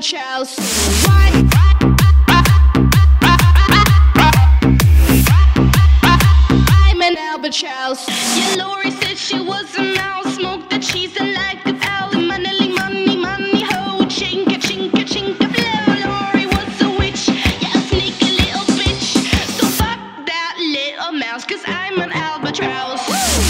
child. Why? I'm an Albert Child. Yeah, Lori said she was a mouse. Smoked the cheese and liked the owl. Money, money, money, ho. Chinka, chinka, chinka, blow. Lori was a witch. Yeah, a sneaky little bitch. So fuck that little mouse, cause I'm an albatross. Woo!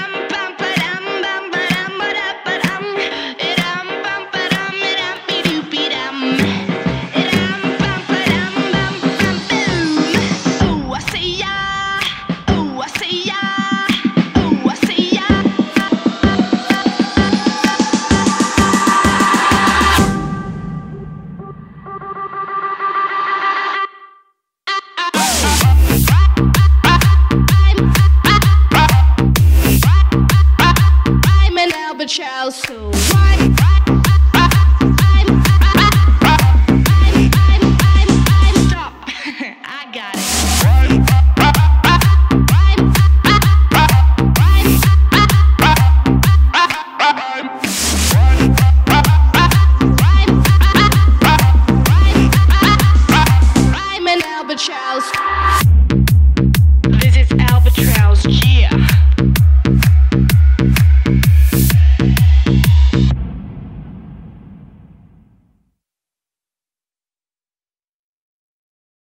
Charles.